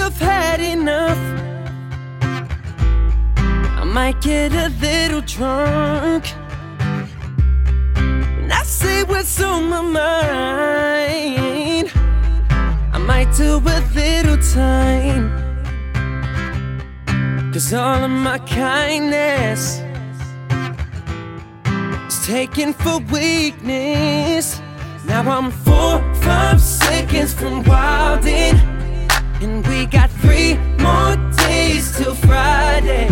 I've had enough. I might get a little drunk. And I say what's on my mind. I might do a little time. Cause all of my kindness is taken for weakness. Now I'm four, five seconds from wildin'. And we got three more days till Friday.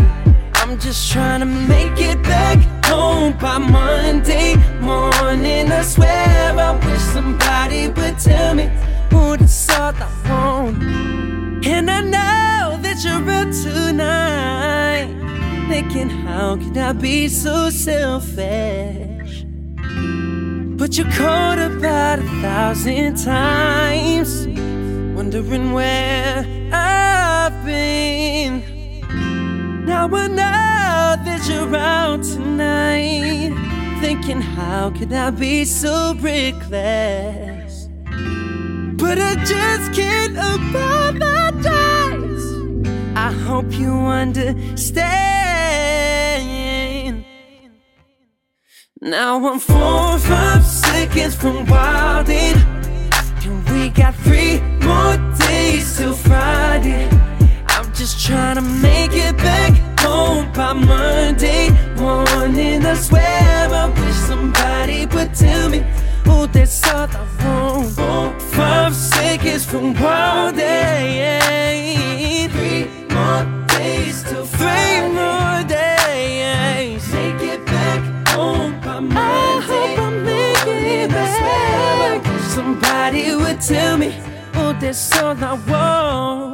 I'm just trying to make it back home by Monday morning. I swear I wish somebody would tell me what it's all I want. And I know that you're up tonight, thinking, how can I be so selfish? But you're caught about a thousand times, wondering where I've been. Now I know that you're out tonight, thinking, how could I be so reckless? But I just can't apologize. I hope you understand. Now I'm four, five seconds from wilding, And we got three more days till Friday. I'm just trying to make it back home by Monday morning. I swear I wish somebody would tell me, oh, that's all I want. Four, five seconds from wildin'. Three more days till Three more days. Make it back home by Monday. I hope I make it back. Somebody would tell me, this all I want.